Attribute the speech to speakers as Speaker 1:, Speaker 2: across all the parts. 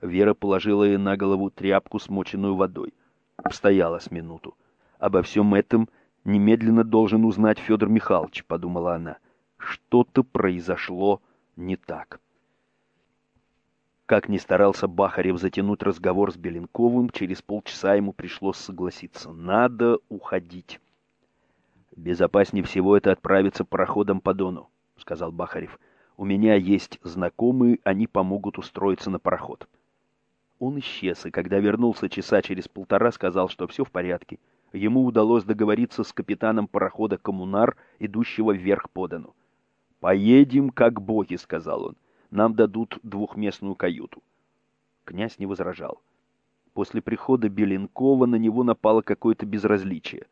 Speaker 1: Вера положила ей на голову тряпку, смоченную водой. Постояла с минуту. Обо всем этом немедленно должен узнать Федор Михайлович, подумала она. Что-то произошло не так. Как ни старался Бахарев затянуть разговор с Беленковым, через полчаса ему пришлось согласиться. Надо уходить. Безопаснее всего это отправиться пароходом по Дону, сказал Бахарев. У меня есть знакомые, они помогут устроиться на пароход. Он исчез, и когда вернулся часа через полтора, сказал, что все в порядке. Ему удалось договориться с капитаном парохода «Коммунар», идущего вверх по Дону. «Поедем, как боги», — сказал он нам дадут двухместную каюту. Князь не возражал. После прихода Беленкова на него напало какое-то безразличие.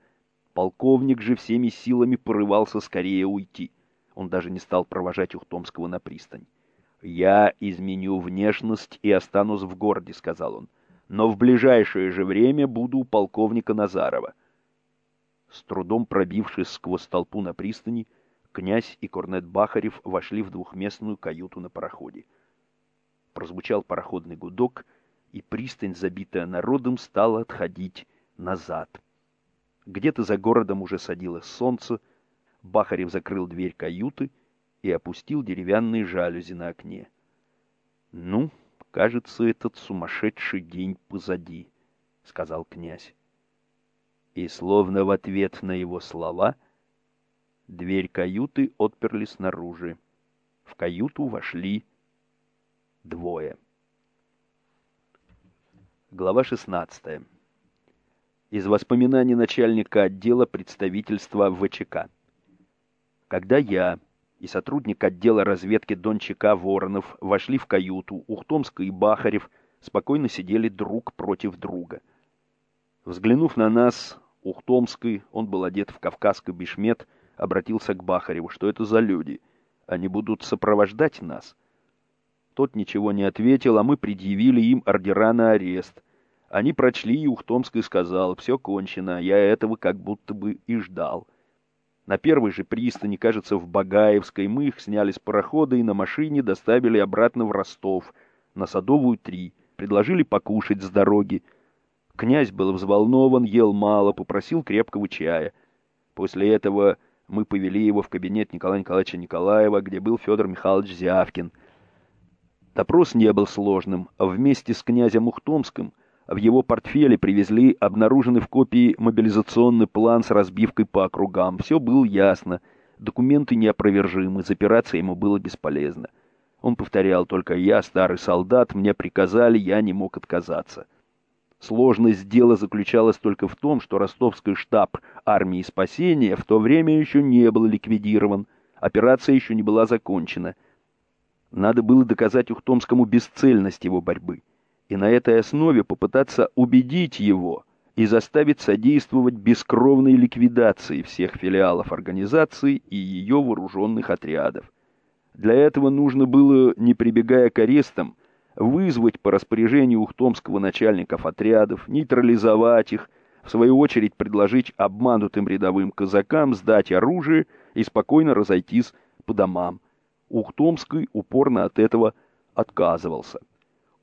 Speaker 1: Полковник же всеми силами порывался скорее уйти. Он даже не стал провожать Ухтомского на пристань. «Я изменю внешность и останусь в городе», — сказал он. «Но в ближайшее же время буду у полковника Назарова». С трудом пробившись сквозь толпу на пристани, Князь и корнет Бахарев вошли в двухместную каюту на пароходе. Прозвучал пароходный гудок, и пристань, забитая народом, стала отходить назад. Где-то за городом уже садилось солнце, Бахарев закрыл дверь каюты и опустил деревянные жалюзи на окне. «Ну, кажется, этот сумасшедший день позади», — сказал князь. И словно в ответ на его слова — Дверь каюты отперли снаружи. В каюту вошли двое. Глава 16. Из воспоминаний начальника отдела представительства ВЧК. Когда я и сотрудник отдела разведки Дончака Воронов вошли в каюту, Ухтомска и Бахарев спокойно сидели друг против друга. Взглянув на нас, Ухтомский, он был одет в кавказский бешмет, обратился к Бахареву, что это за люди. Они будут сопровождать нас. Тот ничего не ответил, а мы предъявили им ордера на арест. Они прочли, и Ухтомский сказал, все кончено, я этого как будто бы и ждал. На первой же пристани, кажется, в Багаевской, мы их сняли с парохода и на машине доставили обратно в Ростов, на Садовую 3, предложили покушать с дороги. Князь был взволнован, ел мало, попросил крепкого чая. После этого мы повели его в кабинет Николая Николаевича Николаева, где был Федор Михайлович Зявкин. Допрос не был сложным. Вместе с князем Ухтомским в его портфеле привезли обнаруженный в копии мобилизационный план с разбивкой по округам. Все было ясно. Документы неопровержимы, запираться ему было бесполезно. Он повторял только «я старый солдат, мне приказали, я не мог отказаться». Сложность дела заключалась только в том, что ростовский штаб армии спасения в то время еще не был ликвидирован, операция еще не была закончена. Надо было доказать Ухтомскому бесцельность его борьбы, и на этой основе попытаться убедить его и заставить содействовать бескровной ликвидации всех филиалов организации и ее вооруженных отрядов. Для этого нужно было, не прибегая к арестам, вызвать по распоряжению ухтомского начальников отрядов, нейтрализовать их, в свою очередь предложить обманутым рядовым казакам сдать оружие и спокойно разойтись по домам. Ухтомский упорно от этого отказывался.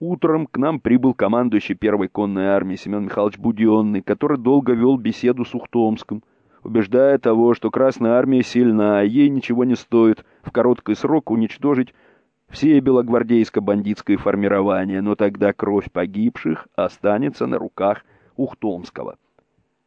Speaker 1: Утром к нам прибыл командующий первой конной армии Семен Михайлович Буденный, который долго вел беседу с Ухтомским, убеждая того, что Красная армия сильна, а ей ничего не стоит в короткий срок уничтожить все белогвардейско-бандитское формирование, но тогда кровь погибших останется на руках Ухтомского.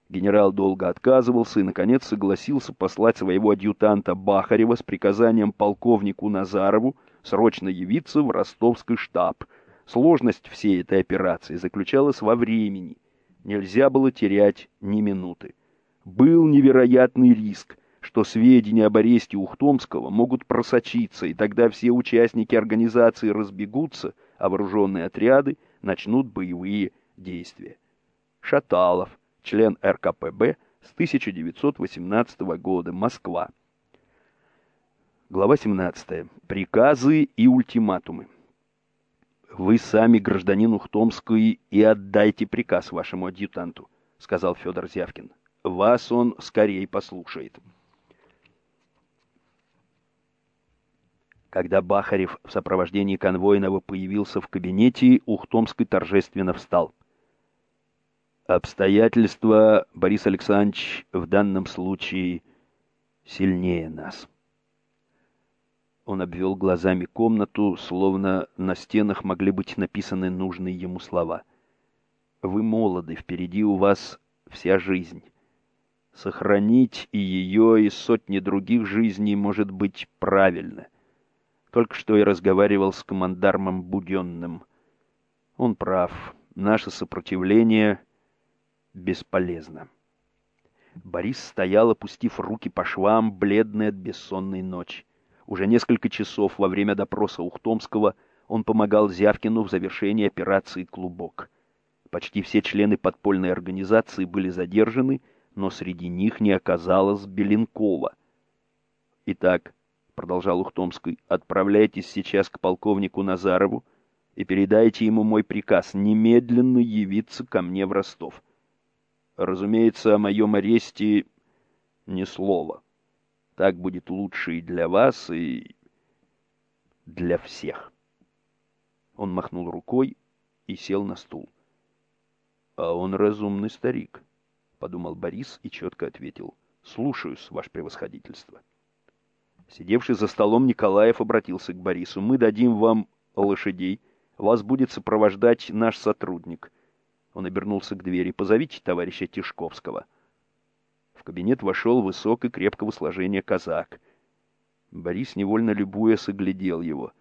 Speaker 1: Генерал долго отказывался и, наконец, согласился послать своего адъютанта Бахарева с приказанием полковнику Назарову срочно явиться в ростовский штаб. Сложность всей этой операции заключалась во времени. Нельзя было терять ни минуты. Был невероятный риск — что сведения об аресте Ухтомского могут просочиться, и тогда все участники организации разбегутся, а вооруженные отряды начнут боевые действия. Шаталов, член РКПБ с 1918 года, Москва. Глава 17. Приказы и ультиматумы. «Вы сами, гражданин Ухтомский, и отдайте приказ вашему адъютанту», — сказал Федор Зявкин. «Вас он скорее послушает». Когда Бахарев в сопровождении конвойного появился в кабинете, Ухтомский торжественно встал. Обстоятельства, Борис Александрович, в данном случае сильнее нас. Он обвел глазами комнату, словно на стенах могли быть написаны нужные ему слова. Вы молоды, впереди у вас вся жизнь. Сохранить и ее, и сотни других жизней может быть правильно. Только что я разговаривал с командармом Буденным. Он прав. Наше сопротивление бесполезно. Борис стоял, опустив руки по швам, бледный от бессонной ночи. Уже несколько часов во время допроса Ухтомского он помогал Зявкину в завершении операции «Клубок». Почти все члены подпольной организации были задержаны, но среди них не оказалось Беленкова. Итак, — продолжал Ухтомский, — «отправляйтесь сейчас к полковнику Назарову и передайте ему мой приказ немедленно явиться ко мне в Ростов. Разумеется, о моем аресте ни слова. Так будет лучше и для вас, и для всех». Он махнул рукой и сел на стул. «А он разумный старик», — подумал Борис и четко ответил. «Слушаюсь, ваше превосходительство». Сидевший за столом Николаев обратился к Борису. «Мы дадим вам лошадей. Вас будет сопровождать наш сотрудник». Он обернулся к двери. «Позовите товарища Тишковского». Кабинет вошел высокий, крепкого сложения казак. Борис, невольно любуясь, оглядел его.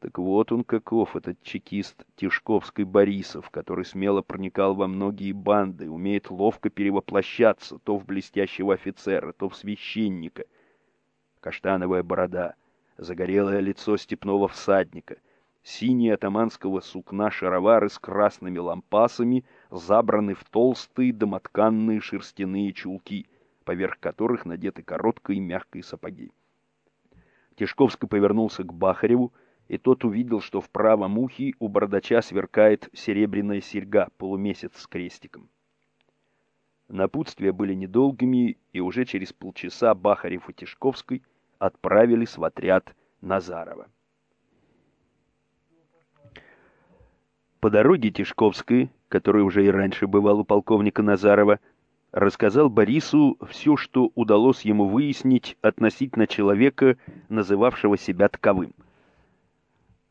Speaker 1: Так вот он каков, этот чекист Тишковской Борисов, который смело проникал во многие банды, умеет ловко перевоплощаться то в блестящего офицера, то в священника — каштановая борода, загорелое лицо степного всадника, синие атаманского сукна шаровары с красными лампасами забраны в толстые домотканные шерстяные чулки, поверх которых надеты короткие мягкие сапоги. Тишковский повернулся к Бахареву, и тот увидел, что в правом ухе у бородача сверкает серебряная серьга, полумесяц с крестиком. Напутствия были недолгими, и уже через полчаса Бахарев и Тишковский отправились в отряд Назарова. По дороге Тишковской, который уже и раньше бывал у полковника Назарова, рассказал Борису все, что удалось ему выяснить относительно человека, называвшего себя таковым.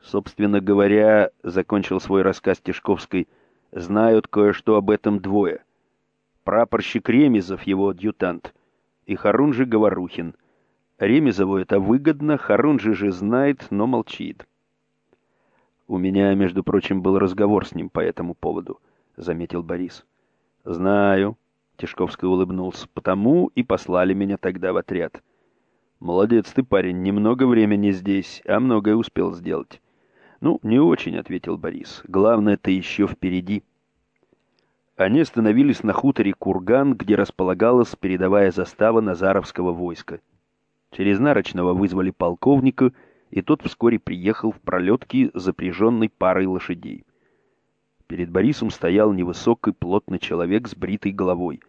Speaker 1: Собственно говоря, закончил свой рассказ Тишковской, знают кое-что об этом двое прапорщик Ремезов, его адъютант, и Харунжи Говорухин. Ремезову это выгодно, Харунжи же знает, но молчит. «У меня, между прочим, был разговор с ним по этому поводу», — заметил Борис. «Знаю», — Тишковский улыбнулся, — «потому и послали меня тогда в отряд». «Молодец ты, парень, немного времени здесь, а многое успел сделать». «Ну, не очень», — ответил Борис. «Главное-то еще впереди». Они остановились на хуторе Курган, где располагалась передовая застава Назаровского войска. Через Нарочного вызвали полковника, и тот вскоре приехал в пролетке, запряженной парой лошадей. Перед Борисом стоял невысокий плотный человек с бритой головой.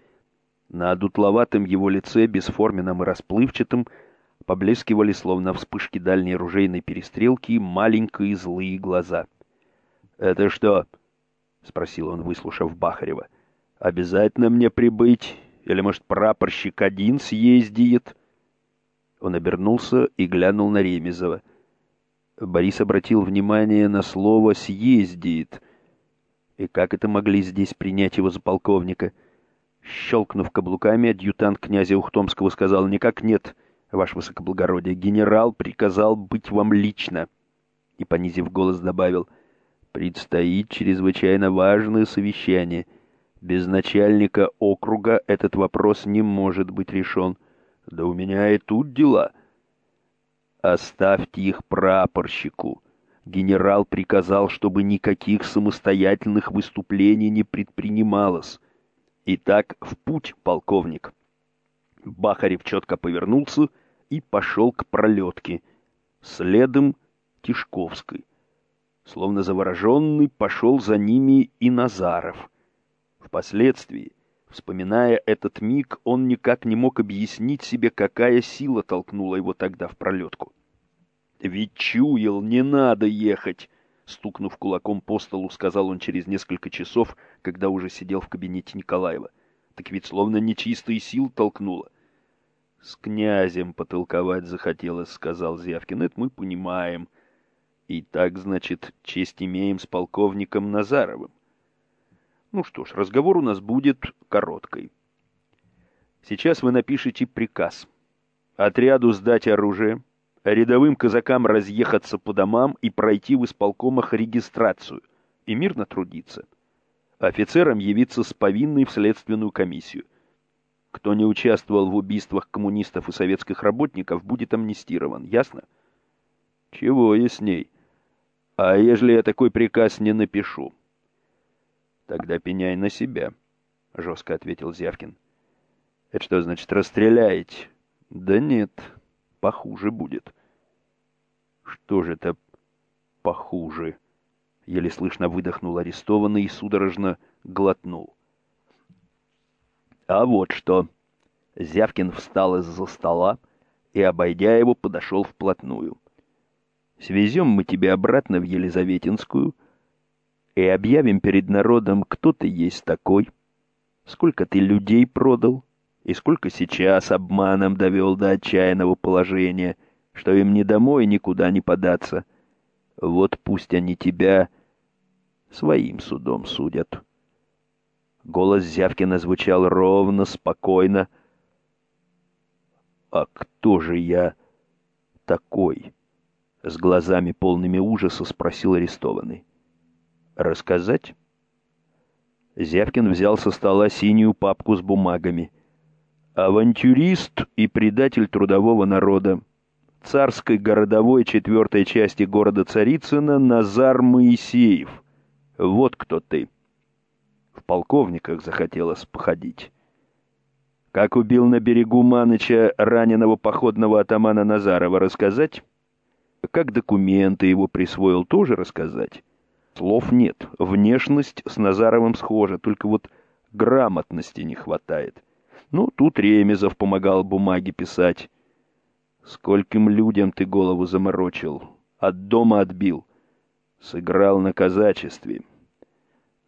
Speaker 1: На дутловатом его лице, бесформенном и расплывчатом, поблескивали, словно вспышки дальней ружейной перестрелки, маленькие злые глаза. «Это что?» — спросил он, выслушав Бахарева. «Обязательно мне прибыть? Или, может, прапорщик один съездит?» Он обернулся и глянул на Ремезова. Борис обратил внимание на слово «съездит». И как это могли здесь принять его за полковника? Щелкнув каблуками, адъютант князя Ухтомского сказал «Никак нет, ваше высокоблагородие, генерал приказал быть вам лично». И, понизив голос, добавил — Предстоит чрезвычайно важное совещание. Без начальника округа этот вопрос не может быть решен. Да у меня и тут дела. Оставьте их прапорщику. Генерал приказал, чтобы никаких самостоятельных выступлений не предпринималось. Итак, в путь, полковник. Бахарев четко повернулся и пошел к пролетке. Следом Тишковской. Словно завороженный, пошел за ними и Назаров. Впоследствии, вспоминая этот миг, он никак не мог объяснить себе, какая сила толкнула его тогда в пролетку. Ведь чуял, не надо ехать. Стукнув кулаком по столу, сказал он через несколько часов, когда уже сидел в кабинете Николаева. Так ведь словно нечистые сил толкнуло. «С князем потолковать захотелось», — сказал Зявкин. «Это мы понимаем. И так, значит, честь имеем с полковником Назаровым. Ну что ж, разговор у нас будет короткий. Сейчас вы напишите приказ. Отряду сдать оружие, рядовым казакам разъехаться по домам и пройти в исполкомах регистрацию и мирно трудиться. Офицерам явиться с повинной в следственную комиссию. Кто не участвовал в убийствах коммунистов и советских работников, будет амнистирован. Ясно? Чего ясней? А ежели я такой приказ не напишу? Тогда пеняй на себя, — жестко ответил Зявкин. Это что значит, расстреляете? Да нет, похуже будет. Что же это похуже? Еле слышно выдохнул арестованный и судорожно глотнул. А вот что. Зявкин встал из-за стола и, обойдя его, подошел вплотную. Свезем мы тебя обратно в Елизаветинскую и объявим перед народом, кто ты есть такой, сколько ты людей продал и сколько сейчас обманом довел до отчаянного положения, что им ни домой никуда не податься. Вот пусть они тебя своим судом судят. Голос Зявкина звучал ровно, спокойно. «А кто же я такой?» С глазами полными ужаса спросил арестованный. «Рассказать?» Зявкин взял со стола синюю папку с бумагами. «Авантюрист и предатель трудового народа. Царской городовой четвертой части города Царицына Назар Моисеев. Вот кто ты». В полковниках захотелось походить. Как убил на берегу Маныча раненого походного атамана Назарова, рассказать? Как документы его присвоил, тоже рассказать? Слов нет. Внешность с Назаровым схожа, только вот грамотности не хватает. Ну, тут Ремезов помогал бумаги писать. Скольким людям ты голову заморочил, от дома отбил. Сыграл на казачестве.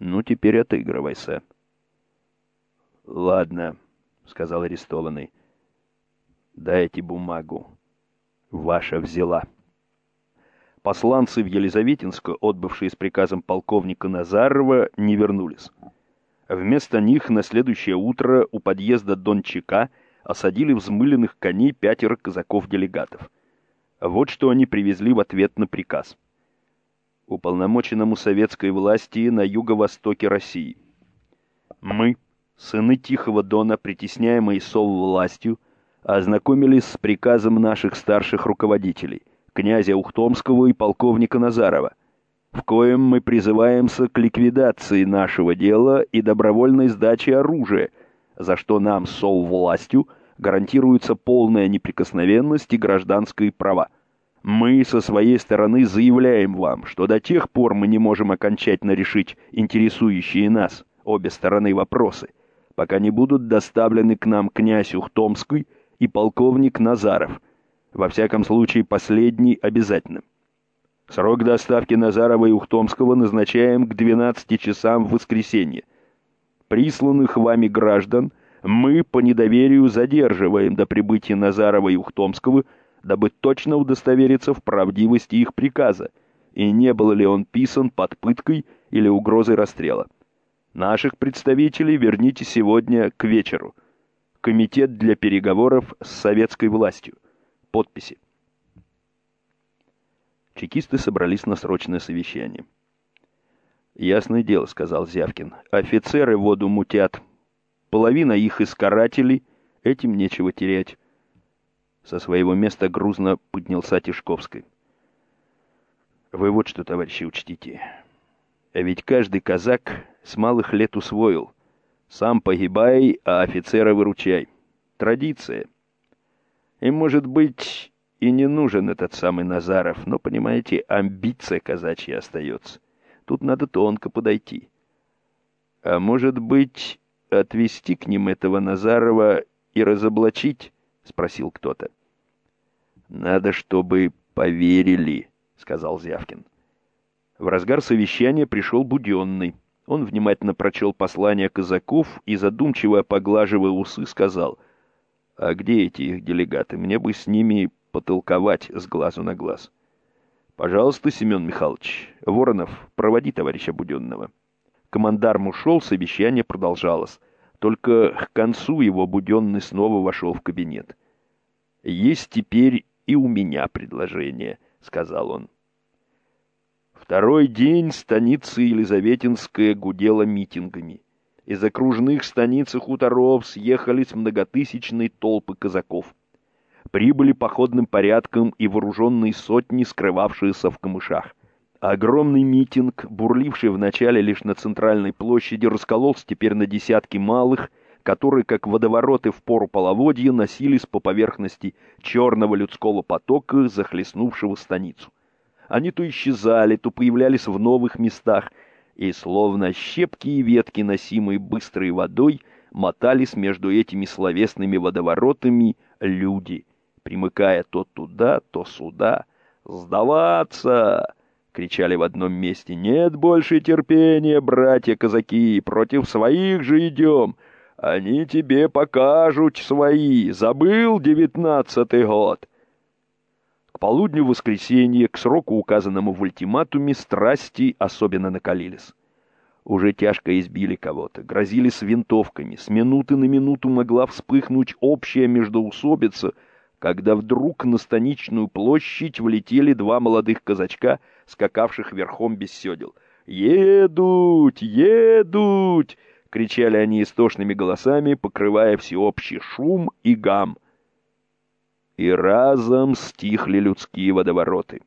Speaker 1: Ну, теперь отыгрывайся. Ладно, — сказал арестованный. Дайте бумагу. Ваша взяла. Посланцы в Елизаветинск, отбывшие с приказом полковника Назарова, не вернулись. Вместо них на следующее утро у подъезда Дончака осадили взмыленных коней пятеро казаков-делегатов. Вот что они привезли в ответ на приказ. Уполномоченному советской власти на юго-востоке России. Мы, сыны Тихого Дона, притесняемые сов властью, ознакомились с приказом наших старших руководителей, князя Ухтомского и полковника Назарова, в коем мы призываемся к ликвидации нашего дела и добровольной сдаче оружия, за что нам, сол властью, гарантируется полная неприкосновенность и гражданские права. Мы со своей стороны заявляем вам, что до тех пор мы не можем окончательно решить интересующие нас обе стороны вопросы, пока не будут доставлены к нам князь Ухтомский и полковник Назаров – во всяком случае, последний обязательно. Срок доставки Назарова и Ухтомского назначаем к 12 часам в воскресенье. Присланных вами граждан мы по недоверию задерживаем до прибытия Назарова и Ухтомского, дабы точно удостовериться в правдивости их приказа, и не был ли он писан под пыткой или угрозой расстрела. Наших представителей верните сегодня к вечеру. Комитет для переговоров с советской властью подписи. Чекисты собрались на срочное совещание. «Ясное дело», — сказал Зявкин. «Офицеры воду мутят. Половина их из карателей. Этим нечего терять». Со своего места грузно поднялся Тишковский. «Вы вот что, товарищи, учтите. А ведь каждый казак с малых лет усвоил. Сам погибай, а офицера выручай. Традиция». И, может быть, и не нужен этот самый Назаров, но, понимаете, амбиция казачья остается. Тут надо тонко подойти. А может быть, отвести к ним этого Назарова и разоблачить? — спросил кто-то. Надо, чтобы «Поверили», — сказал Зявкин. В разгар совещания пришел Буденный. Он внимательно прочел послание казаков и, задумчиво поглаживая усы, сказал, «А где эти их делегаты? Мне бы с ними потолковать с глазу на глаз». «Пожалуйста, Семен Михайлович. Воронов, проводи товарища Буденного». Командарм ушел, совещание продолжалось. Только к концу его Буденный снова вошел в кабинет. «Есть теперь и у меня предложение», — сказал он. Второй день станица Елизаветинская гудела митингами. Из окружных станиц и хуторов съехались многотысячные толпы казаков. Прибыли походным порядком и вооруженные сотни, скрывавшиеся в камышах. Огромный митинг, бурливший вначале лишь на центральной площади, раскололся теперь на десятки малых, которые, как водовороты в пору половодья, носились по поверхности черного людского потока, захлестнувшего станицу. Они то исчезали, то появлялись в новых местах, и, словно щепки и ветки, носимые быстрой водой, мотались между этими словесными водоворотами люди, примыкая то туда, то сюда. «Сдаваться!» — кричали в одном месте. «Нет больше терпения, братья-казаки, против своих же идем!» Они тебе покажут свои. Забыл девятнадцатый год полудню воскресенья, к сроку, указанному в ультиматуме, страсти особенно накалились. Уже тяжко избили кого-то, грозили с винтовками, с минуты на минуту могла вспыхнуть общая междоусобица, когда вдруг на станичную площадь влетели два молодых казачка, скакавших верхом без седел. «Едут! Едут!» — кричали они истошными голосами, покрывая всеобщий шум и гам — и разом стихли людские водовороты.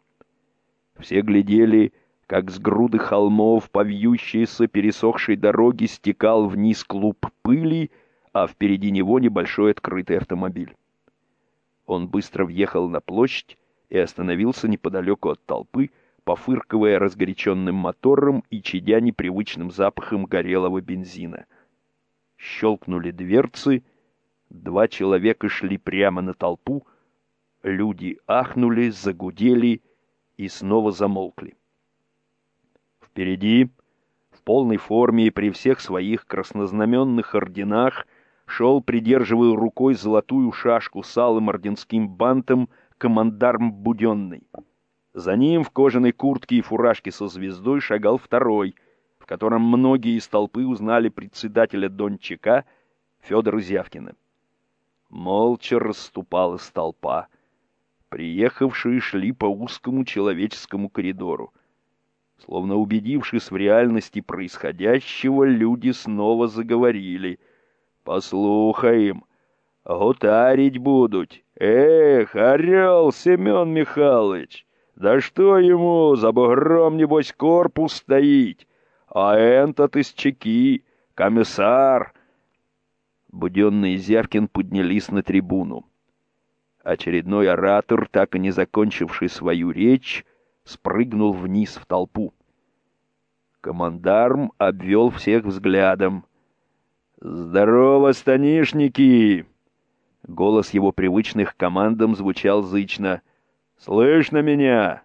Speaker 1: Все глядели, как с груды холмов по вьющейся пересохшей дороге стекал вниз клуб пыли, а впереди него небольшой открытый автомобиль. Он быстро въехал на площадь и остановился неподалеку от толпы, пофыркивая разгоряченным мотором и чадя непривычным запахом горелого бензина. Щелкнули дверцы, два человека шли прямо на толпу, Люди ахнули, загудели и снова замолкли. Впереди, в полной форме и при всех своих краснознаменных орденах, шел, придерживая рукой золотую шашку с алым орденским бантом, командарм Буденный. За ним в кожаной куртке и фуражке со звездой шагал второй, в котором многие из толпы узнали председателя Дончака Федора Зявкина. Молча расступалась толпа — Приехавшие шли по узкому человеческому коридору. Словно убедившись в реальности происходящего, люди снова заговорили. «Послухаем, гутарить будут. Эх, орел Семен Михайлович! Да что ему, за бугром, небось, корпус стоит? А этот из чеки, комиссар!» Буденный Зявкин поднялись на трибуну. Очередной оратор, так и не закончивший свою речь, спрыгнул вниз в толпу. Командарм обвел всех взглядом. «Здорово, станишники!» Голос его привычных командам звучал зычно. «Слышно меня?»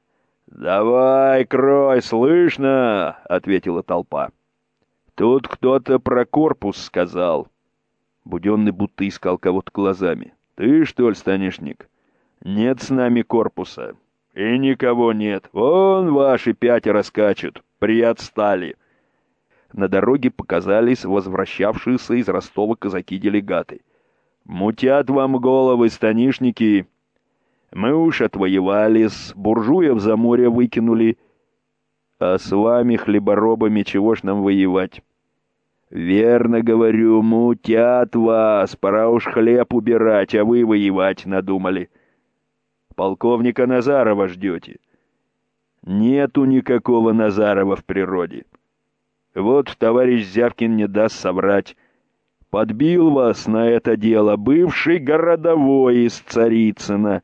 Speaker 1: «Давай, крой, слышно!» — ответила толпа. «Тут кто-то про корпус сказал». Буденный будто искал кого-то глазами. Ты, что ли, станишник? Нет с нами корпуса. И никого нет. Вон ваши пятеро скачут. Приотстали. На дороге показались возвращавшиеся из Ростова казаки-делегаты. «Мутят вам головы, станишники!» «Мы уж отвоевались, буржуев за море выкинули. А с вами, хлеборобами, чего ж нам воевать?» «Верно говорю, мутят вас, пора уж хлеб убирать, а вы воевать надумали. Полковника Назарова ждете?» «Нету никакого Назарова в природе. Вот товарищ Зявкин не даст соврать. Подбил вас на это дело бывший городовой из Царицына.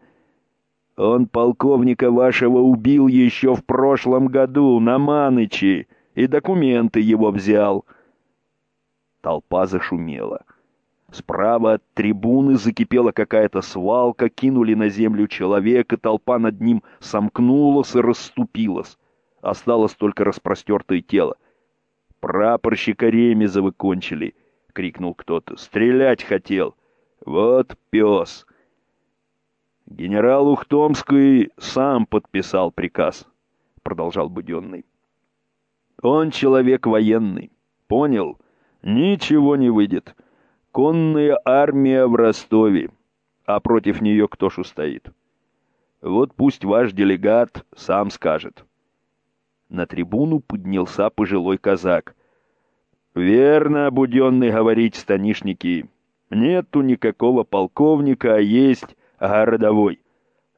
Speaker 1: Он полковника вашего убил еще в прошлом году на Манычи и документы его взял». Толпа зашумела. Справа от трибуны закипела какая-то свалка, кинули на землю человека, толпа над ним сомкнулась и расступилась. Осталось только распростертое тело. «Прапорщика Ремезова кончили!» — крикнул кто-то. «Стрелять хотел! Вот пес!» «Генерал Ухтомский сам подписал приказ», — продолжал Буденный. «Он человек военный. Понял? Ничего не выйдет. Конная армия в Ростове, а против нее кто ж устоит? Вот пусть ваш делегат сам скажет». На трибуну поднялся пожилой казак. «Верно, Буденный говорить, станишники. Нету никакого полковника, а есть городовой.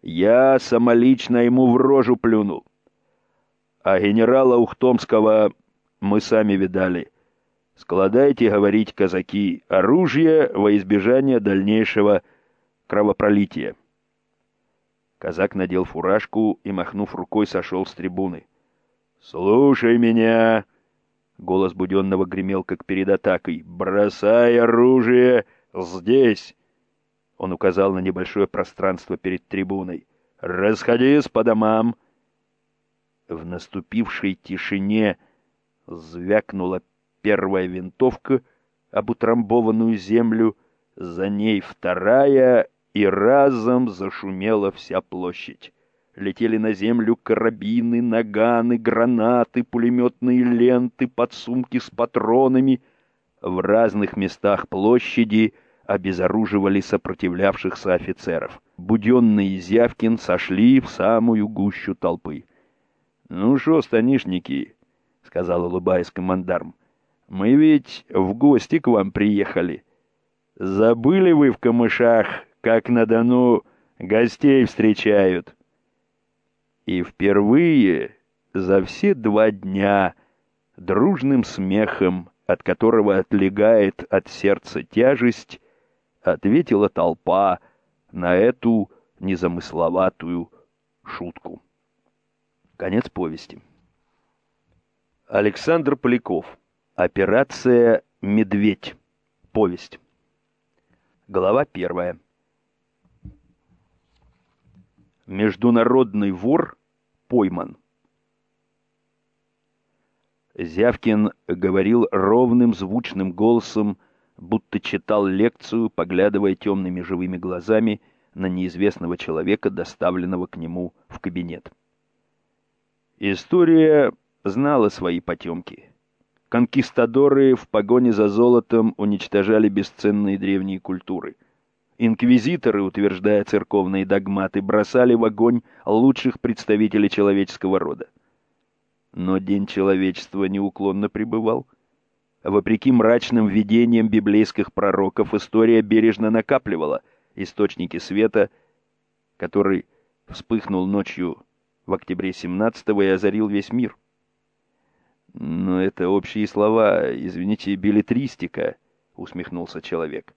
Speaker 1: Я самолично ему в рожу плюнул. А генерала Ухтомского мы сами видали. Складайте, говорить казаки, оружие во избежание дальнейшего кровопролития. Казак надел фуражку и, махнув рукой, сошел с трибуны. «Слушай меня!» Голос Буденного гремел, как перед атакой. «Бросай оружие здесь!» Он указал на небольшое пространство перед трибуной. «Расходись по домам!» В наступившей тишине звякнула первая винтовка об утрамбованную землю, за ней вторая, и разом зашумела вся площадь. Летели на землю карабины, наганы, гранаты, пулеметные ленты, подсумки с патронами. В разных местах площади — обезоруживали сопротивлявшихся офицеров. Буденный и Зявкин сошли в самую гущу толпы. «Ну что, станишники?» — сказал, улыбаясь командарм. «Мы ведь в гости к вам приехали. Забыли вы в камышах, как на Дону гостей встречают?» И впервые за все два дня дружным смехом, от которого отлегает от сердца тяжесть, ответила толпа на эту незамысловатую шутку. Конец повести. Александр Поляков. Операция «Медведь». Повесть. Глава первая. Международный вор пойман. Зявкин говорил ровным звучным голосом, будто читал лекцию, поглядывая темными живыми глазами на неизвестного человека, доставленного к нему в кабинет. История знала свои потемки. Конкистадоры в погоне за золотом уничтожали бесценные древние культуры. Инквизиторы, утверждая церковные догматы, бросали в огонь лучших представителей человеческого рода. Но день человечества неуклонно пребывал — Вопреки мрачным видениям библейских пророков, история бережно накапливала источники света, который вспыхнул ночью в октябре 17-го и озарил весь мир. «Но это общие слова, извините, билетристика», — усмехнулся человек.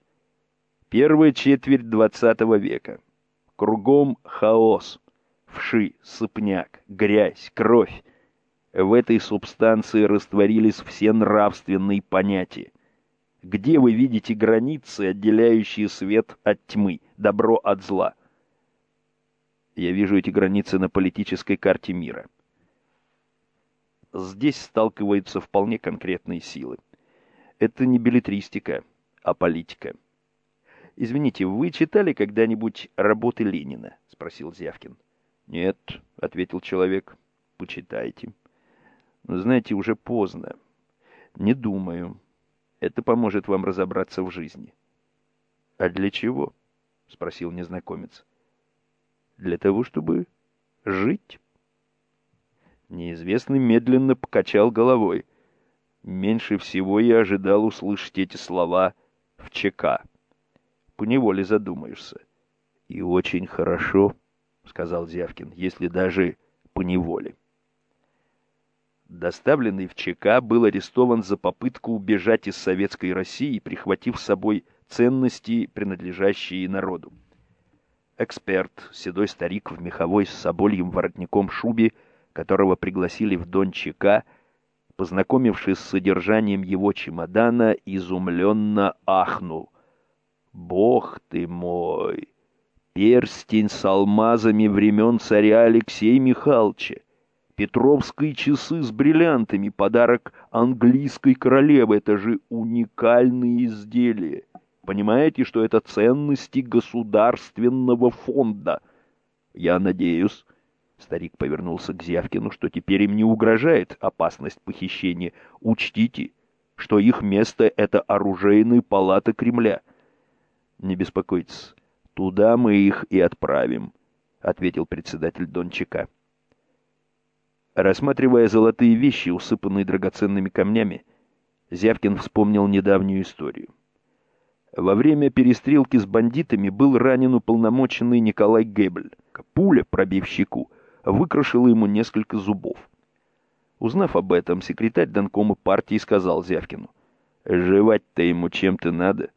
Speaker 1: «Первая четверть двадцатого века. Кругом хаос, вши, сыпняк, грязь, кровь, в этой субстанции растворились все нравственные понятия. Где вы видите границы, отделяющие свет от тьмы, добро от зла? Я вижу эти границы на политической карте мира. Здесь сталкиваются вполне конкретные силы. Это не билетристика, а политика. «Извините, вы читали когда-нибудь работы Ленина?» — спросил Зявкин. «Нет», — ответил человек, — «почитайте». Но, знаете, уже поздно. Не думаю. Это поможет вам разобраться в жизни. А для чего? Спросил незнакомец. Для того, чтобы жить. Неизвестный медленно покачал головой. Меньше всего я ожидал услышать эти слова в ЧК. Поневоле задумаешься. И очень хорошо, сказал Зявкин, если даже поневоле доставленный в ЧК, был арестован за попытку убежать из Советской России, прихватив с собой ценности, принадлежащие народу. Эксперт, седой старик в меховой с собольем воротником шубе, которого пригласили в Дон ЧК, познакомившись с содержанием его чемодана, изумленно ахнул. Бог ты мой! Перстень с алмазами времен царя Алексея Михайловича. Петровские часы с бриллиантами, подарок английской королевы. Это же уникальные изделия. Понимаете, что это ценности государственного фонда? Я надеюсь, старик повернулся к Зявкину, что теперь им не угрожает опасность похищения. Учтите, что их место — это оружейные палаты Кремля. Не беспокойтесь, туда мы их и отправим, — ответил председатель Дончака. Рассматривая золотые вещи, усыпанные драгоценными камнями, Зявкин вспомнил недавнюю историю. Во время перестрелки с бандитами был ранен уполномоченный Николай Гебль. Пуля, пробив щеку, выкрашила ему несколько зубов. Узнав об этом, секретарь Донкома партии сказал Зявкину, «Жевать-то ему чем-то надо.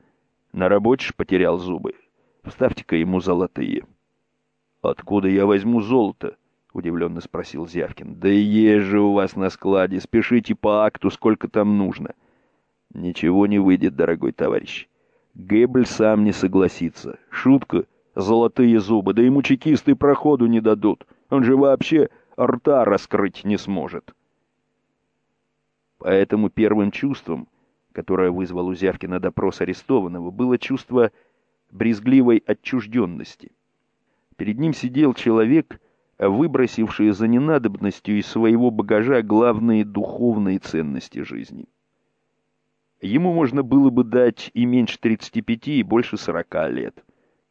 Speaker 1: На работе ж потерял зубы. Вставьте-ка ему золотые». «Откуда я возьму золото?» — удивленно спросил Зявкин. «Да есть же у вас на складе. Спешите по акту, сколько там нужно». «Ничего не выйдет, дорогой товарищ. Гебль сам не согласится. Шутка. Золотые зубы. Да ему чекисты проходу не дадут. Он же вообще рта раскрыть не сможет». Поэтому первым чувством, которое вызвал у Зявкина допрос арестованного, было чувство брезгливой отчужденности. Перед ним сидел человек, выбросивший за ненадобностью из своего багажа главные духовные ценности жизни. Ему можно было бы дать и меньше 35, и больше 40 лет.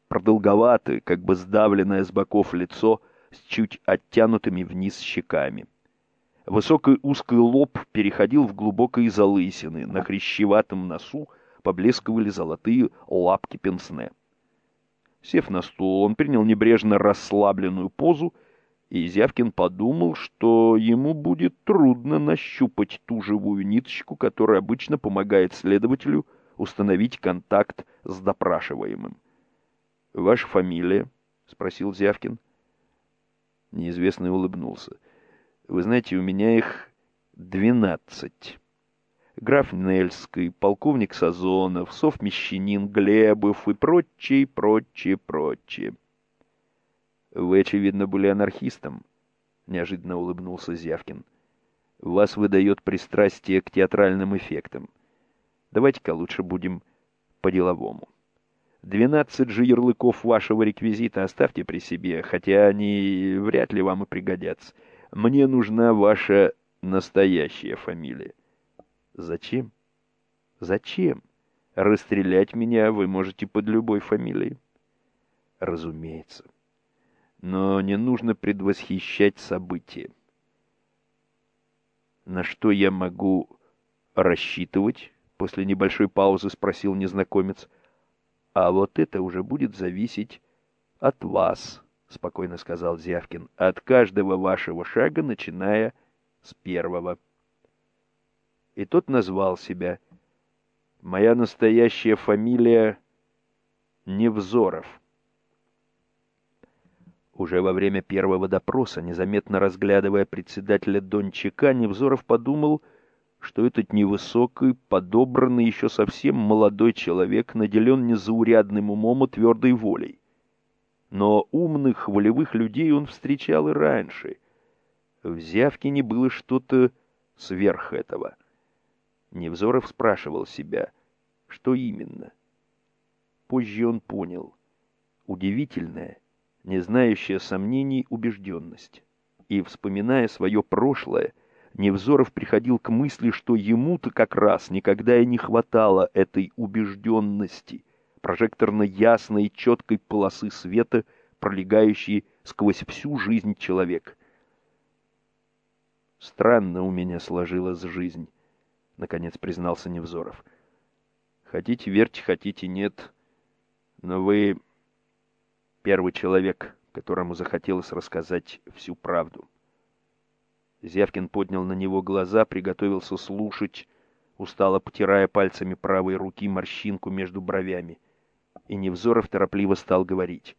Speaker 1: Продолговатое, как бы сдавленное с боков лицо с чуть оттянутыми вниз щеками. Высокий узкий лоб переходил в глубокие залысины, на хрящеватом носу поблескивали золотые лапки пенсне. Сев на стул, он принял небрежно расслабленную позу, и Зявкин подумал, что ему будет трудно нащупать ту живую ниточку, которая обычно помогает следователю установить контакт с допрашиваемым. «Ваша фамилия?» — спросил Зявкин. Неизвестный улыбнулся. — вы знаете, у меня их двенадцать. Граф Нельский, полковник Сазонов, совмещанин Глебов и прочее, прочее, прочее. Вы, очевидно, были анархистом, — неожиданно улыбнулся Зявкин. Вас выдает пристрастие к театральным эффектам. Давайте-ка лучше будем по-деловому. Двенадцать же ярлыков вашего реквизита оставьте при себе, хотя они вряд ли вам и пригодятся. Мне нужна ваша настоящая фамилия. Зачем? Зачем? Расстрелять меня вы можете под любой фамилией. Разумеется. Но не нужно предвосхищать события. На что я могу рассчитывать? После небольшой паузы спросил незнакомец. А вот это уже будет зависеть от вас спокойно сказал Зявкин, от каждого вашего шага, начиная с первого. И тот назвал себя. Моя настоящая фамилия Невзоров. Уже во время первого допроса, незаметно разглядывая председателя Дончака, Невзоров подумал, что этот невысокий, подобранный еще совсем молодой человек наделен незаурядным умом и твердой волей. Но умных, волевых людей он встречал и раньше. В Зявкине было что-то сверх этого. Невзоров спрашивал себя, что именно. Позже он понял. Удивительная, не знающая сомнений убежденность. И, вспоминая свое прошлое, Невзоров приходил к мысли, что ему-то как раз никогда и не хватало этой убежденности — прожекторно-ясной четкой полосы света, пролегающей сквозь всю жизнь человека. «Странно у меня сложилась жизнь», — наконец признался Невзоров. «Хотите верьте, хотите нет, но вы первый человек, которому захотелось рассказать всю правду». Зявкин поднял на него глаза, приготовился слушать, устало потирая пальцами правой руки морщинку между бровями — и Невзоров торопливо стал говорить.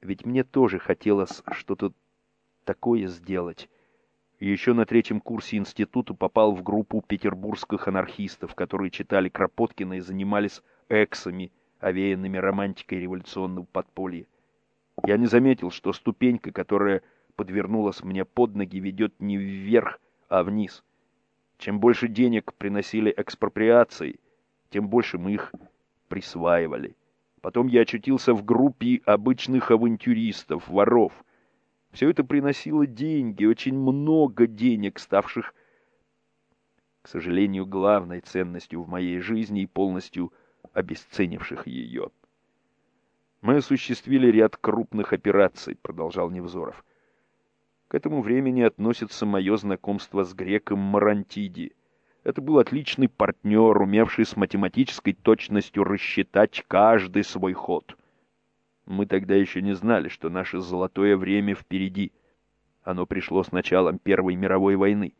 Speaker 1: Ведь мне тоже хотелось что-то такое сделать. Еще на третьем курсе института попал в группу петербургских анархистов, которые читали Кропоткина и занимались эксами – овеянными романтикой революционного подполья. Я не заметил, что ступенька, которая подвернулась мне под ноги, ведет не вверх, а вниз. Чем больше денег приносили экспроприации, тем больше мы их присваивали. Потом я очутился в группе обычных авантюристов, воров. Все это приносило деньги, очень много денег, ставших, к сожалению, главной ценностью в моей жизни и полностью обесценивших ее. «Мы осуществили ряд крупных операций», — продолжал Невзоров. К этому времени относится мое знакомство с греком Марантиди — это был отличный партнер, умевший с математической точностью рассчитать каждый свой ход. Мы тогда еще не знали, что наше золотое время впереди. Оно пришло с началом Первой мировой войны.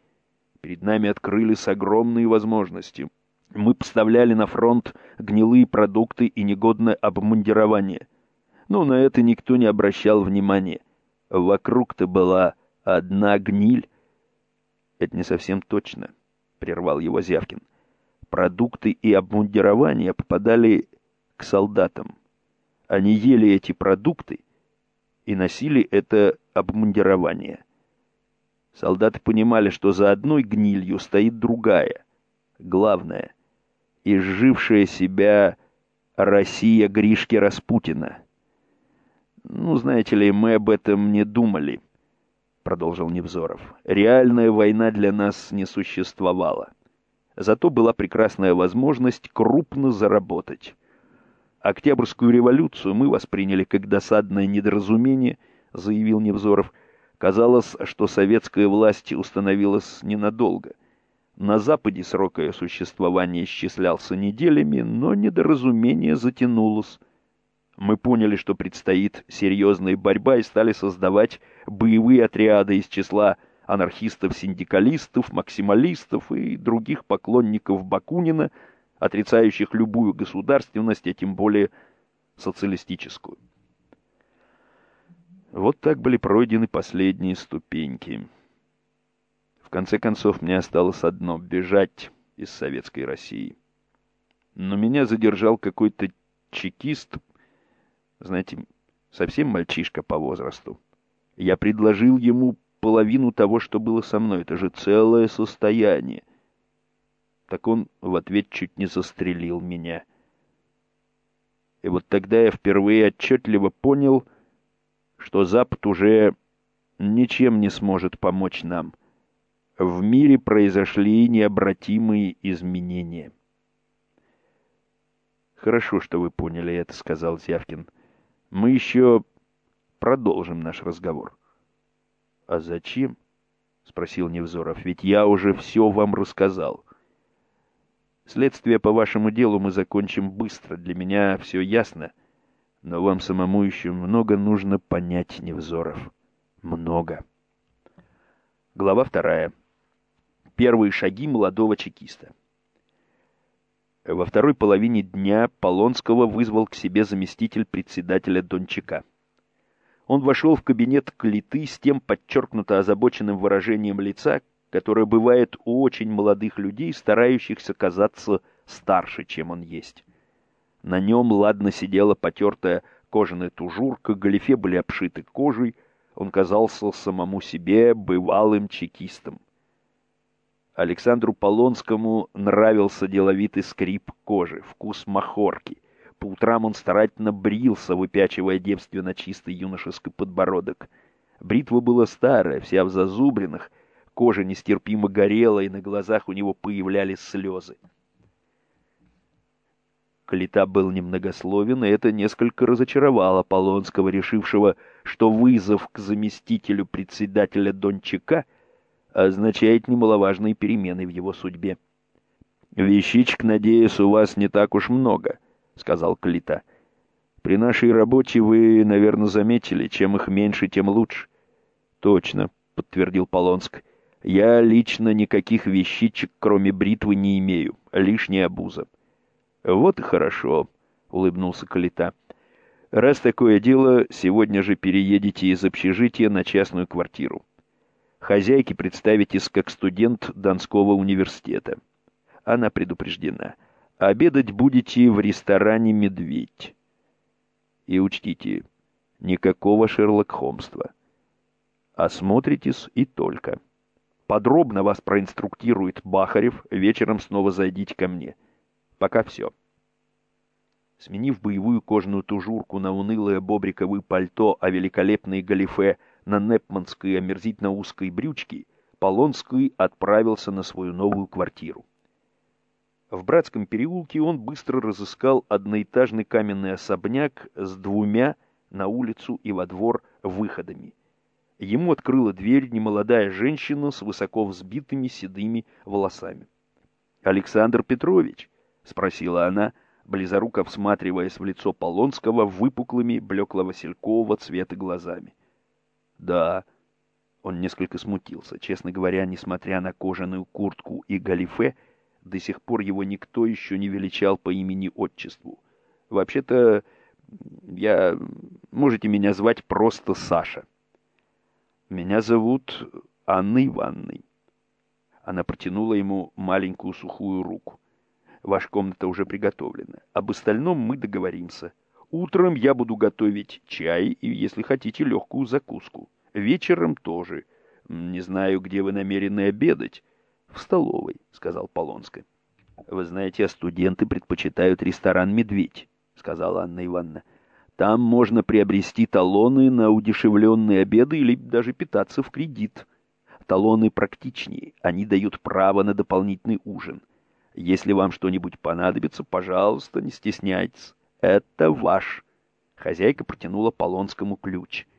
Speaker 1: Перед нами открылись огромные возможности. Мы поставляли на фронт гнилые продукты и негодное обмундирование. Но на это никто не обращал внимания. Вокруг-то была одна гниль. Это не совсем точно. — прервал его Зявкин. «Продукты и обмундирование попадали к солдатам. Они ели эти продукты и носили это обмундирование. Солдаты понимали, что за одной гнилью стоит другая, главная, изжившая себя Россия Гришки Распутина. Ну, знаете ли, мы об этом не думали продолжил Невзоров. «Реальная война для нас не существовала. Зато была прекрасная возможность крупно заработать. Октябрьскую революцию мы восприняли как досадное недоразумение, заявил Невзоров. Казалось, что советская власть установилась ненадолго. На Западе срок ее существования исчислялся неделями, но недоразумение затянулось. Мы поняли, что предстоит серьезная борьба и стали создавать боевые отряды из числа анархистов-синдикалистов, максималистов и других поклонников Бакунина, отрицающих любую государственность, а тем более социалистическую. Вот так были пройдены последние ступеньки. В конце концов, мне осталось одно — бежать из советской России. Но меня задержал какой-то чекист, знаете, совсем мальчишка по возрасту. Я предложил ему половину того, что было со мной. Это же целое состояние. Так он в ответ чуть не застрелил меня. И вот тогда я впервые отчетливо понял, что Запад уже ничем не сможет помочь нам. В мире произошли необратимые изменения. «Хорошо, что вы поняли это», — сказал Зявкин. Мы еще продолжим наш разговор. — А зачем? — спросил Невзоров. — Ведь я уже все вам рассказал. Следствие по вашему делу мы закончим быстро. Для меня все ясно. Но вам самому еще много нужно понять, Невзоров. Много. Глава вторая. Первые шаги молодого чекиста. Во второй половине дня Полонского вызвал к себе заместитель председателя Дончака. Он вошел в кабинет Клиты с тем подчеркнуто озабоченным выражением лица, которое бывает у очень молодых людей, старающихся казаться старше, чем он есть. На нем ладно сидела потертая кожаная тужурка, галифе были обшиты кожей, он казался самому себе бывалым чекистом. Александру Полонскому нравился деловитый скрип кожи, вкус махорки. По утрам он старательно брился, выпячивая девственно чистый юношеский подбородок. Бритва была старая, вся в зазубринах, кожа нестерпимо горела, и на глазах у него появлялись слезы. Калита был немногословен, и это несколько разочаровало Полонского, решившего, что вызов к заместителю председателя Дончака — означает немаловажные перемены в его судьбе. «Вещичек, надеюсь, у вас не так уж много», — сказал Клита. «При нашей работе вы, наверное, заметили, чем их меньше, тем лучше». «Точно», — подтвердил Полонск. «Я лично никаких вещичек, кроме бритвы, не имею. Лишняя обуза». «Вот и хорошо», — улыбнулся Калита. «Раз такое дело, сегодня же переедете из общежития на частную квартиру. Хозяйке представитесь как студент Донского университета. Она предупреждена. Обедать будете в ресторане «Медведь». И учтите, никакого Шерлок Холмства. Осмотритесь и только. Подробно вас проинструктирует Бахарев, вечером снова зайдите ко мне. Пока все. Сменив боевую кожаную тужурку на унылое бобриковое пальто, а великолепные галифе на непманской омерзительно узкой брючке, Полонский отправился на свою новую квартиру. В Братском переулке он быстро разыскал одноэтажный каменный особняк с двумя на улицу и во двор выходами. Ему открыла дверь немолодая женщина с высоко взбитыми седыми волосами. «Александр Петрович?» — спросила она, близоруко всматриваясь в лицо Полонского выпуклыми блекло-василькового цвета глазами. «Да». Он несколько смутился. Честно говоря, несмотря на кожаную куртку и галифе, до сих пор его никто еще не величал по имени-отчеству. Вообще-то, я... Можете меня звать просто Саша. Меня зовут Анной Ивановной. Она протянула ему маленькую сухую руку. Ваша комната уже приготовлена. Об остальном мы договоримся. Утром я буду готовить чай и, если хотите, легкую закуску. Вечером тоже. Не знаю, где вы намерены обедать. «В столовой», — сказал Полонская. «Вы знаете, студенты предпочитают ресторан «Медведь», — сказала Анна Ивановна. «Там можно приобрести талоны на удешевленные обеды или даже питаться в кредит. Талоны практичнее, они дают право на дополнительный ужин. Если вам что-нибудь понадобится, пожалуйста, не стесняйтесь. Это ваш». Хозяйка протянула Полонскому ключ —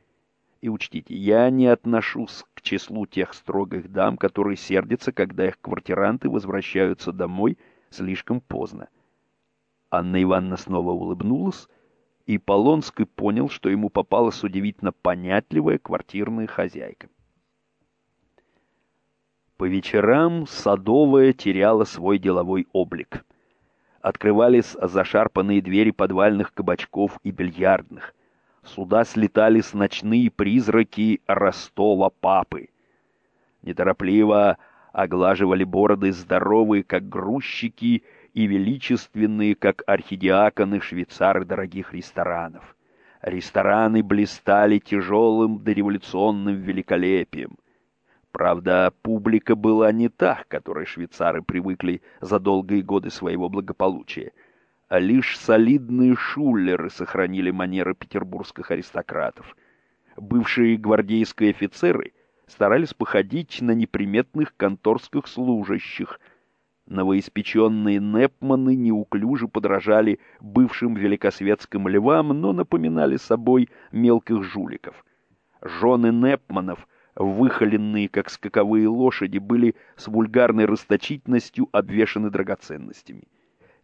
Speaker 1: и учтите, я не отношусь к числу тех строгих дам, которые сердятся, когда их квартиранты возвращаются домой слишком поздно. Анна Ивановна снова улыбнулась, и Полонский понял, что ему попалась удивительно понятливая квартирная хозяйка. По вечерам Садовая теряла свой деловой облик. Открывались зашарпанные двери подвальных кабачков и бильярдных. Сюда слетались ночные призраки Ростова-папы. Неторопливо оглаживали бороды здоровые, как грузчики, и величественные, как архидиаконы швейцары дорогих ресторанов. Рестораны блистали тяжелым дореволюционным великолепием. Правда, публика была не та, к которой швейцары привыкли за долгие годы своего благополучия — а лишь солидные шулеры сохранили манеры петербургских аристократов. Бывшие гвардейские офицеры старались походить на неприметных конторских служащих. Новоиспеченные непманы неуклюже подражали бывшим великосветским львам, но напоминали собой мелких жуликов. Жены непманов, выхоленные как скаковые лошади, были с вульгарной расточительностью обвешаны драгоценностями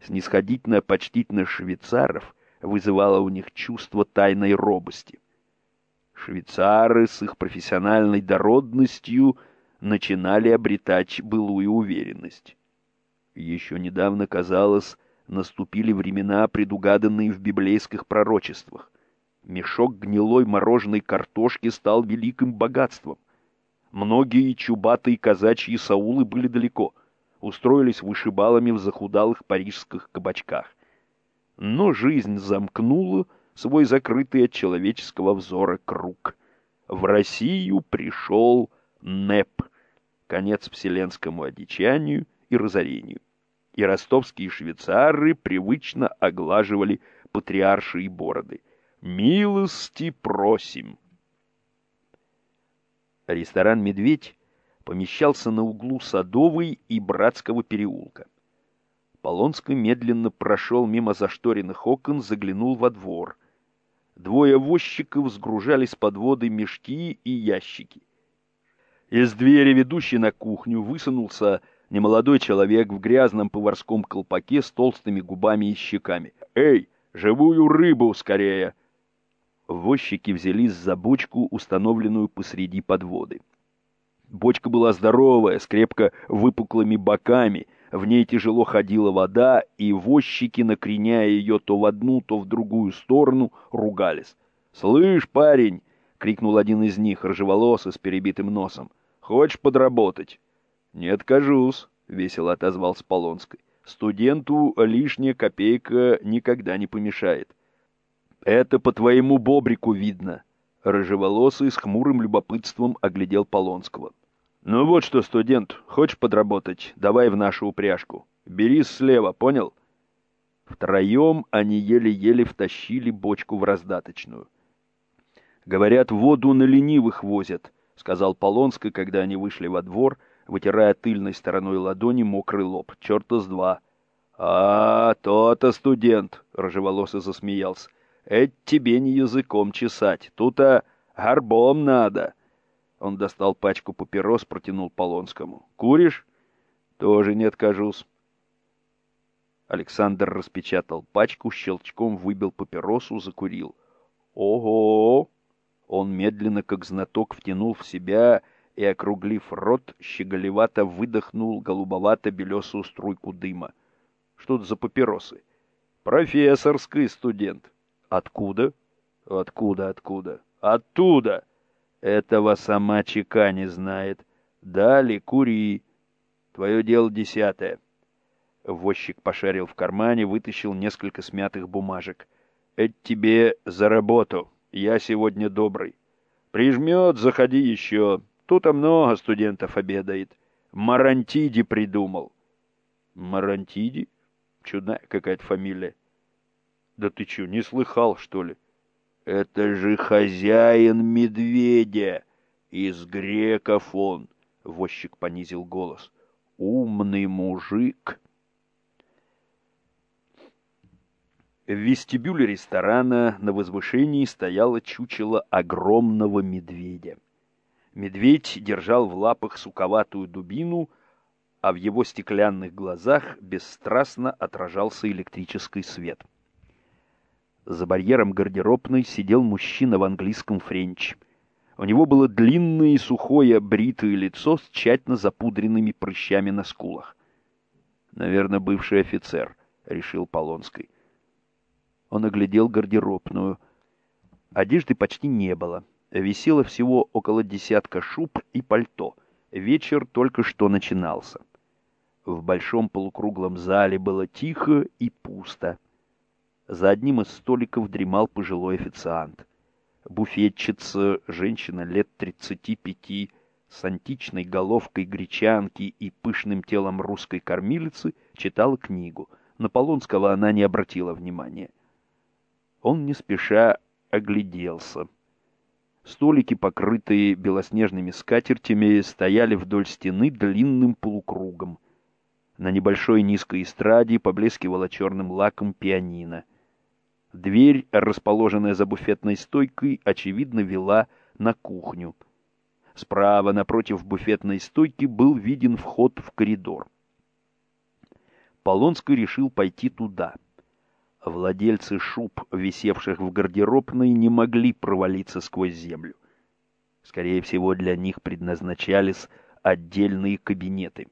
Speaker 1: снисходительная почтительность швейцаров вызывала у них чувство тайной робости. Швейцары с их профессиональной дородностью начинали обретать былую уверенность. Еще недавно, казалось, наступили времена, предугаданные в библейских пророчествах. Мешок гнилой мороженой картошки стал великим богатством. Многие чубатые казачьи Саулы были далеко — устроились вышибалами в захудалых парижских кабачках. Но жизнь замкнула свой закрытый от человеческого взора круг. В Россию пришел НЭП, конец вселенскому одичанию и разорению. И ростовские швейцары привычно оглаживали патриаршие бороды. «Милости просим!» Ресторан «Медведь» помещался на углу Садовой и Братского переулка. Полонский медленно прошел мимо зашторенных окон, заглянул во двор. Двое возчиков сгружали с подводы мешки и ящики. Из двери, ведущей на кухню, высунулся немолодой человек в грязном поварском колпаке с толстыми губами и щеками. «Эй, живую рыбу скорее!» Возчики взялись за бочку, установленную посреди подводы. Бочка была здоровая, с крепко выпуклыми боками, в ней тяжело ходила вода, и возчики, накреняя ее то в одну, то в другую сторону, ругались. «Слышь, парень!» — крикнул один из них, рыжеволосый, с перебитым носом. «Хочешь подработать?» «Не откажусь», — весело отозвался Полонской. Студенту лишняя копейка никогда не помешает. Это по твоему бобрику видно. Рыжеволосый с хмурым любопытством оглядел Полонского. Ну вот что, студент, хочешь подработать? Давай в нашу упряжку. Бери слева, понял? Втроем они еле-еле втащили бочку в раздаточную. Говорят, воду на ленивых возят, сказал Полонский, когда они вышли во двор, вытирая тыльной стороной ладони мокрый лоб. Черта с два. А, то-то студент, рыжеволосый засмеялся. Это тебе не языком чесать, тут-то горбом надо. Он достал пачку папирос, протянул Полонскому. Куришь? Тоже не откажусь. Александр распечатал пачку, щелчком выбил папиросу, закурил. Ого! Он медленно, как знаток, втянул в себя и, округлив рот, щеголевато выдохнул голубовато-белесую струйку дыма. Что это за папиросы? Профессорский студент. Откуда? Откуда, откуда? Оттуда! Этого сама чека не знает. Дали, кури. Твое дело десятое. Возчик пошарил в кармане, вытащил несколько смятых бумажек. «Это тебе за работу. Я сегодня добрый. Прижмет, заходи еще. Тут много студентов обедает. Марантиди придумал. Марантиди? Чудная какая-то фамилия. Да ты что, не слыхал, что ли? Это же хозяин медведя. Из греков он. Возчик понизил голос. Умный мужик. В вестибюле ресторана на возвышении стояло чучело огромного медведя. Медведь держал в лапах суковатую дубину, а в его стеклянных глазах бесстрастно отражался электрический свет. За барьером гардеробной сидел мужчина в английском френч. У него было длинное и сухое бритое лицо с тщательно запудренными прыщами на скулах. «Наверное, бывший офицер», — решил Полонский. Он оглядел гардеробную. Одежды почти не было. Висело всего около десятка шуб и пальто. Вечер только что начинался. В большом полукруглом зале было тихо и пусто. За одним из столиков дремал пожилой официант. Буфетчица, женщина лет тридцати пяти, с античной головкой гречанки и пышным телом русской кормилицы, читала книгу. На Полонского она не обратила внимания. Он не спеша огляделся. Столики, покрытые белоснежными скатертями, стояли вдоль стены длинным полукругом. На небольшой низкой эстраде поблескивала черным лаком пианино. Дверь, расположенная за буфетной стойкой, очевидно вела на кухню. Справа, напротив буфетной стойки, был виден вход в коридор. Полонский решил пойти туда — Владельцы шуб, висевших в гардеробной, не могли провалиться сквозь землю. Скорее всего, для них предназначались отдельные кабинеты.